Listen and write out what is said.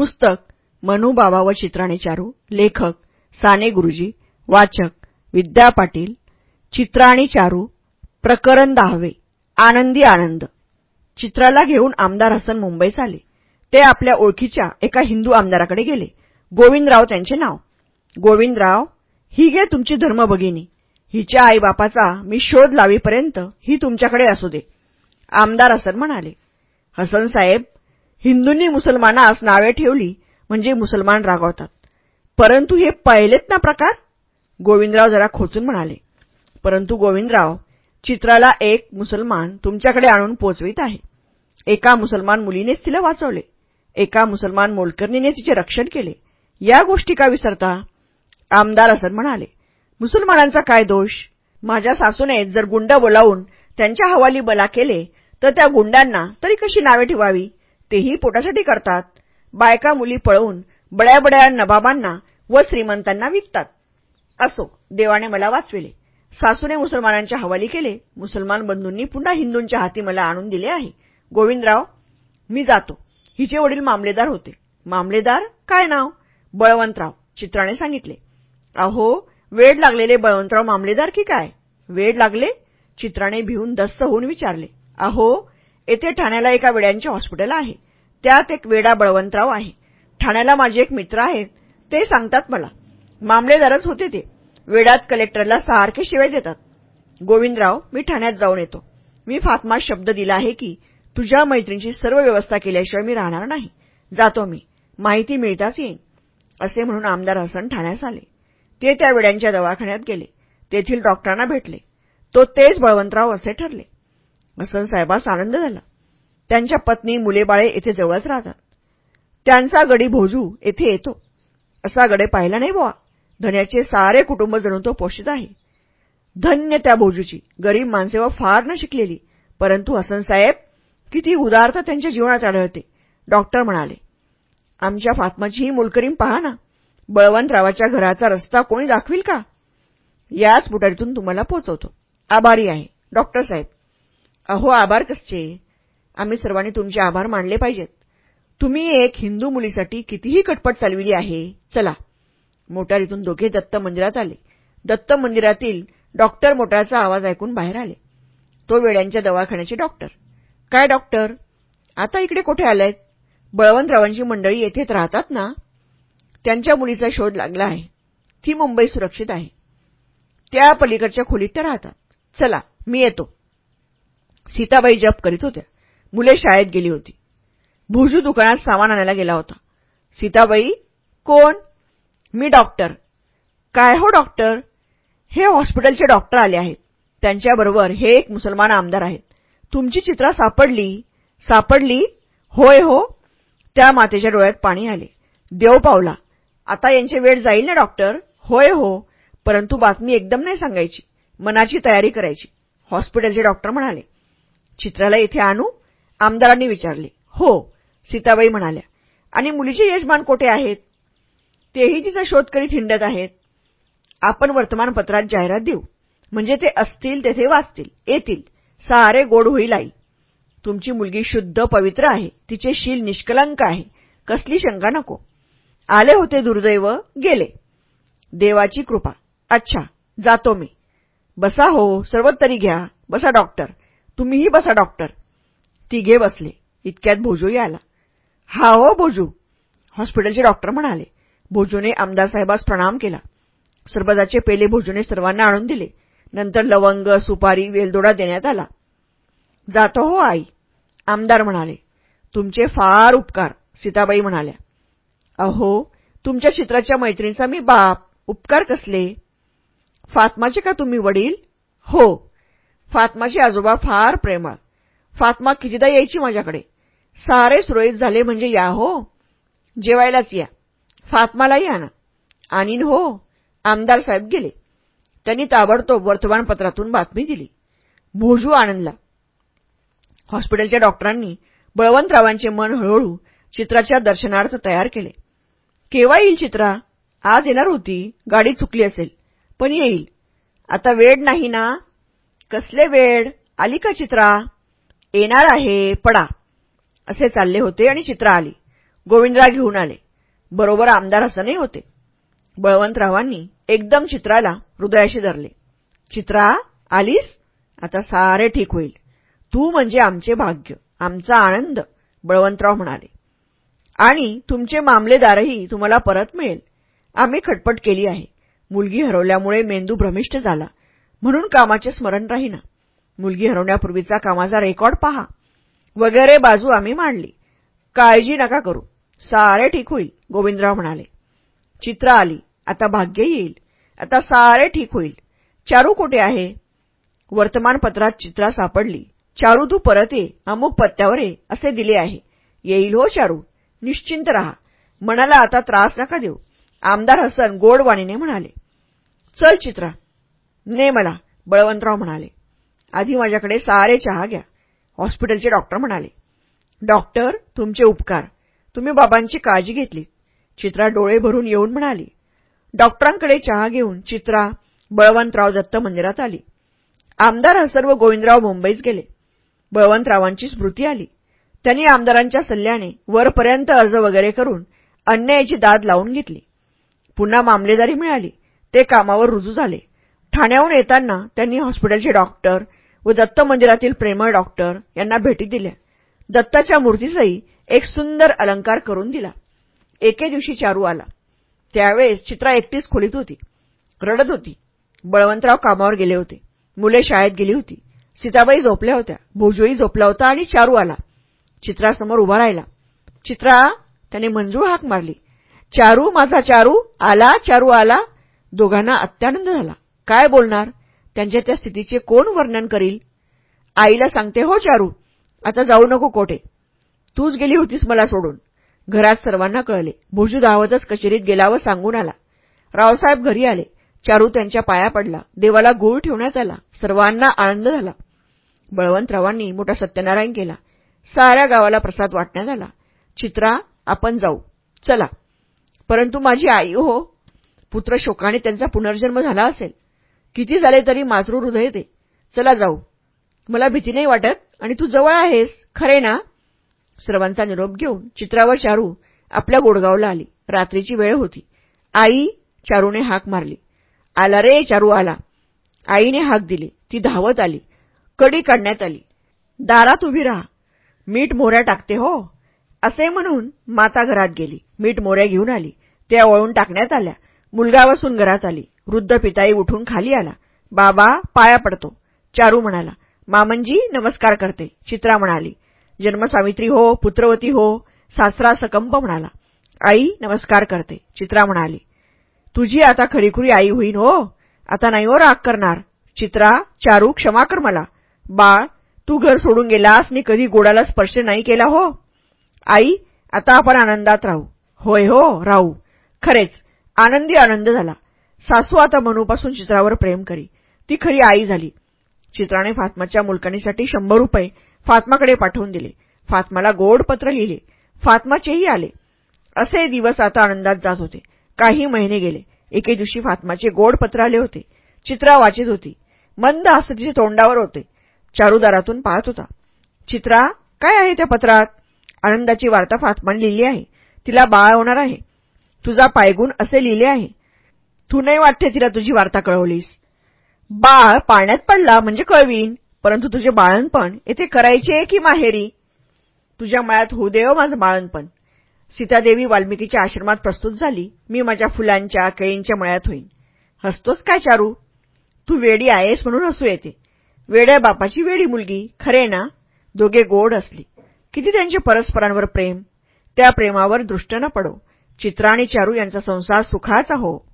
पुस्तक मनुबाबा व चित्राने चारू लेखक साने गुरुजी वाचक विद्या पाटील चित्र चारू प्रकरण दहावे आनंदी आनंद. चित्राला घेऊन आमदार हसन मुंबईस आले. ते आपल्या ओळखीच्या एका हिंदू आमदाराकडे गेले. गोविंदराव त्यांचे नाव. गोविंदराव ही गे तुमची धर्मभगिनी हिच्या आईबापाचा मी शोध लावीपर्यंत ही तुमच्याकडे असू दे. आमदार हसन म्हणाले हसन साहेब हिंदूंनी मुसलमानास नावे ठेवली म्हणजे मुसलमान रागवतात. परंतु हे पाहिलेत ना प्रकार? गोविंदराव जरा खोचून म्हणाले परंतु गोविंदराव चित्राला एक मुसलमान तुमच्याकडे आणून पोचवित आहे. एका मुसलमान मुलीनेच तिला वाचवले. एका मुसलमान मोलकर्णीने तिचे रक्षण केले. या गोष्टी का विसरता? आमदार असन म्हणाले मुसलमानांचा काय दोष? माझ्या सासूने जर गुंड बोलावून त्यांच्या हवाली बला केले तर त्या गुंडांना तरी कशी नावे ठेवावी? तेही पोटासाठी करतात. बायका मुली पळवून बड्या बड्या नबाबांना व श्रीमंतांना विकतात. असो देवाने मला वाचविले. सासूने मुसलमानांच्या हवाली केले. मुसलमान बंधूंनी पुन्हा हिंदूंच्या हाती मला आणून दिले आहे. गोविंदराव मी जातो. हिचे वडील मामलेदार होते. मामलेदार काय नाव? बळवंतराव चित्राने सांगितले. अहो वेड लागलेले बळवंतराव मामलेदार की काय? वेड लागले? चित्राने भिवून दस्त होऊन विचारले. अहो येथे ठाण्याला एका वेड्यांचे हॉस्पिटल आहे. त्यात एक वेडा बळवंतराव आहे. ठाण्याला माझे एक मित्र आहेत. ते सांगतात मला मामलेदारच होते ते. वेडात कलेक्टरला सारखे शिवाय देतात. गोविंदराव मी ठाण्यात जाऊन येतो. मी फातमा शब्द दिला आहे की तुझ्या मैत्रींची सर्व व्यवस्था केल्याशिवाय मी राहणार नाही. जातो मी. माहिती मिळताच येईन. असे म्हणून आमदार हसन ठाण्यास आले. ते त्या वेड्यांच्या दवाखान्यात गेले. तेथील डॉक्टरांना भेटले. तो तेच बळवंतराव असे ठरले. हसन साहेबास आनंद झाला. त्यांच्या पत्नी मुलेबाळे येथे जवळच राहतात. त्यांचा गडी भोजू येथे येतो. असा गडे पाहिला नाही बुवा. धन्याचे सारे कुटुंब जणून तो पोषित आहे. धन्य त्या भोजूची. गरीब माणसे व फार न शिकलेली. परंतु हसन साहेब किती उदारता त्यांच्या जीवनात आढळते. डॉक्टर म्हणाले आमच्या फातमाची ही मुलकरीम पहा ना. बळवंतरावाच्या घराचा रस्ता कोणी दाखविल का? याच पुटारीतून तुम्हाला पोचवतो. आभारी आहे. डॉक्टर साहेब अहो आभार कसचे? आम्ही सर्वांनी तुमचे आभार मानले पाहिजेत. तुम्ही एक हिंदू मुलीसाठी कितीही कटपट चालविली आहे. चला. मोटारीतून दोघे दत्त मंदिरात आले. दत्त मंदिरातील डॉक्टर मोटारचा आवाज ऐकून बाहेर आले. तो वेड्यांच्या दवाखान्याचे डॉक्टर. काय डॉक्टर? आता इकडे कुठे आलायत बळवंतरावांची मंडळी येथेच राहतात ना? त्यांच्या मुलीचा शोध लागला आहे. ती मुंबई सुरक्षित आहे. त्या पलीकडच्या खोलीत त्या राहतात. चला मी येतो. सीताबाई जप करीत होत्या. मुले शाळेत गेली होती. भुजू दुकानात सामान आणायला गेला होता. सीताबाई कोण? मी डॉक्टर. काय हो डॉक्टर? हे हॉस्पिटलचे डॉक्टर आले आहेत. त्यांच्याबरोबर हे एक मुसलमान आमदार आहेत. तुमची चित्रा सापडली. सापडली? होय हो. त्या मातेच्या डोळ्यात पाणी आले. देव पावला. आता यांचे वेळ जाईल ना डॉक्टर? होय हो. परंतु बातमी एकदम नाही सांगायची. मनाची तयारी करायची. हॉस्पिटलचे डॉक्टर म्हणाले. चित्राला इथे आणू आमदारांनी विचारले. हो सीताबाई म्हणाल्या. आणि मुलीचे यजमान कोठे आहेत? तेही तिचा शोध करीत हिंडत आहेत. आपण वर्तमानपत्रात जाहिरात देऊ. म्हणजे ते असतील तेथे वाचतील येतील. सारे गोड होईल आई. तुमची मुलगी शुद्ध पवित्र आहे. तिचे शील निष्कलंक आहे. कसली शंका नको. आले होते दुर्दैव गेले. देवाची कृपा. अच्छा जातो मी. बसा हो सर्व तरी घ्या. बसा डॉक्टर. तुम्हीही बसा डॉक्टर. तिघे बसले. इतक्यात भोजूही आला हा हो भोजू. हॉस्पिटलचे डॉक्टर म्हणाले. भोजूने आमदार साहेबास प्रणाम केला. सरबजाचे पेले भोजूने सर्वांना आणून दिले. नंतर लवंग सुपारी वेलदोडा देण्यात आला. जातो हो आई. आमदार म्हणाले. तुमचे फार उपकार सीताबाई म्हणाल्या. अहो तुमच्या चित्राच्या मैत्रिणीचा मी बाप. उपकार कसले? फातमाचे का तुम्ही वडील? हो. फातमाचे आजोबा फार प्रेमळ. फातमा कितीदा यायची माझ्याकडे? सारे सुरळीत झाले म्हणजे या हो. जेवायलाच या. फातमालाही आणा. आणीन हो. आमदार साहेब गेले. त्यांनी ताबडतोब वर्तमानपत्रातून बातमी दिली. भोजू आनंदला हॉस्पिटलच्या डॉक्टरांनी बळवंतरावांचे मन हळूहळू चित्राच्या दर्शनार्थ तयार केले. केव्हा येईल चित्रा? आज येणार होती. गाडी चुकली असेल. पण येईल. आता वेळ नाही ना? कसले वेळ आली का चित्रा? येणार आहे पडा. असे चालले होते आणि चित्रा आली. गोविंदराव घेऊन आले. बरोबर आमदार हसनही होते. बळवंतरावांनी एकदम चित्राला हृदयाशी धरले. चित्रा आलीस? आता सारे ठीक होईल. तू म्हणजे आमचे भाग्य आमचा आनंद बळवंतराव म्हणाले. आणि तुमचे मामलेदारही तुम्हाला परत मिळेल. आम्ही खटपट केली आहे. मुलगी हरवल्यामुळे मेंदू भ्रमिष्ट झाला. म्हणून कामाचे स्मरण राहीना. मुलगी हरवण्यापूर्वीचा कामाचा रेकॉर्ड पहा. वगैरे बाजू आम्ही मांडली. काळजी नका करू. सारे ठीक होईल गोविंदराव म्हणाले. चित्र आली. आता भाग्य येईल. आता सारे ठीक होईल. चारू कुठे आहे? वर्तमानपत्रात चित्रा सापडली. चारू तू परत ये. अमुक पत्त्यावर ये असे दिले आहे. येईल हो चारू. निश्चिंत रहा. मनाला आता त्रास नका देऊ. आमदार हसन गोडवाणीने म्हणाले. चल चित्रा. ने मला बळवंतराव म्हणाले आधी माझ्याकडे सारे चहा घ्या. हॉस्पिटलचे डॉक्टर म्हणाले डॉक्टर तुमचे उपकार. तुम्ही बाबांची काळजी घेतली चित्रा डोळे भरून येऊन म्हणाली डॉक्टरांकडे चहा घेऊन चित्रा बळवंतराव दत्त मंदिरात आली. आमदार हसन व गोविंदराव मुंबईस गेले. बळवंतरावांची स्मृती आली. त्यांनी आमदारांच्या सल्ल्याने वरपर्यंत अर्ज वगैरे करून अन्यायाची दाद लावून घेतली. पुन्हा मामलेदारी मिळाली. ते कामावर रुजू झाले. ठाण्याहून येताना त्यांनी हॉस्पिटलचे डॉक्टर व दत्त मंदिरातील प्रेमळ डॉक्टर यांना भेटी दिल्या. दत्ताच्या मूर्तीसही एक सुंदर अलंकार करून दिला. एके दिवशी चारू आला. त्यावेळेस चित्रा एकटीच खोलीत होती. रडत होती. बळवंतराव कामावर गेले होते. मुले शाळेत गेली होती. सीताबाई झोपल्या होत्या. भोजोई झोपला होता आणि चारू आला. चित्रासमोर उभा राहिला. चित्रा त्याने मंजूळ हाक मारली. चारू माझा चारू. आला चारू आला. दोघांना अत्यानंद झाला. काय बोलणार? त्यांच्या त्या स्थितीचे कोण वर्णन करील? आईला सांगते हो चारू आता जाऊ नको कोठे. तूच गेली होतीस मला सोडून. घरात सर्वांना कळले. भुजू धावतच कचेरीत गेला व सांगून आला. रावसाहेब घरी आले. चारू त्यांच्या पाया पडला. देवाला गुळ ठेवण्यात आला. सर्वांना आनंद झाला. बळवंतरावांनी मोठा सत्यनारायण केला. साऱ्या गावाला प्रसाद वाटण्यात आला. चित्रा आपण जाऊ. चला. परंतु माझी आई हो. पुत्र शोकाने त्यांचा पुनर्जन्म झाला असेल. किती झाले तरी मातृ हृदय ते चला जाऊ. मला भीती नाही वाटत आणि तू जवळ आहेस खरे ना? सर्वांचा निरोप घेऊन चित्रावर चारू आपल्या गोडगावला आली. रात्रीची वेळ होती. आई चारूने हाक मारली. आला रे चारू आला. आईने हाक दिली. ती धावत आली. कडी काढण्यात आली. दारात उभी राहा. मीठ मोऱ्या टाकते हो. असे म्हणून माता घरात गेली. मीठ मोऱ्या घेऊन आली. त्या वळून टाकण्यात आल्या. मुलगा बसून घरात आली. वृद्ध पिताई उठून खाली आला. बाबा पाया पडतो. चारू म्हणाला मामनजी नमस्कार करते. चित्रा म्हणाली जन्मसावित्री हो पुत्रवती हो. सासरा सकंप म्हणाला आई नमस्कार करते. चित्रा म्हणाली तुझी आता खरीखुरी आई होईन हो. आता नाही हो राग करणार. चित्रा चारू क्षमा कर मला. बाळ तू घर सोडून गेलास आणि कधी गोडाला स्पर्श नाही केला हो. आई आता आपण आनंदात राहू. होय हो राहू. खरेच आनंदी आनंद झाला. सासू आता मनूपासून चित्रावर प्रेम करी. ती खरी आई झाली. चित्राने फातमाच्या मुलकणीसाठी शंभर रुपये फातमाकडे पाठवून दिले. फातमाला गोड पत्र लिहिले. फातमाचेही आले. असे दिवस आता आनंदात जात होते. काही महिने गेले. एके दिवशी फातमाचे गोड पत्र आले होते. चित्रा वाचित होती. मंद असं तिचे तोंडावर होते. चारुदारातून पाहत होता. चित्रा काय आहे त्या पत्रात? आनंदाची वार्ता फातमान लिहिली आहे. तिला बाळ होणार आहे. तुझा पायगुण असे लिहिले आहे. तू नाही वाटते तिला तुझी वार्ता कळवलीस. बाळ पाण्यात पडला म्हणजे कळवीन परंतु तुझे बाळणपण येथे करायचे की माहेरी? तुझ्या मळ्यात होऊ देव माझं बाळणपण सीतादेवी वाल्मिकीच्या आश्रमात प्रस्तुत झाली. मी माझ्या फुलांच्या केळींच्या मळ्यात होईन. हसतोस काय चारू? तू वेडी आहेस म्हणून हसू येते. वेड्या बापाची वेडी मुलगी खरे ना? दोघे गोड असली. किती त्यांचे परस्परांवर प्रेम. त्या प्रेमावर दृष्ट न पडो. चित्रा आणि चारू यांचा संसार सुखाचा हो.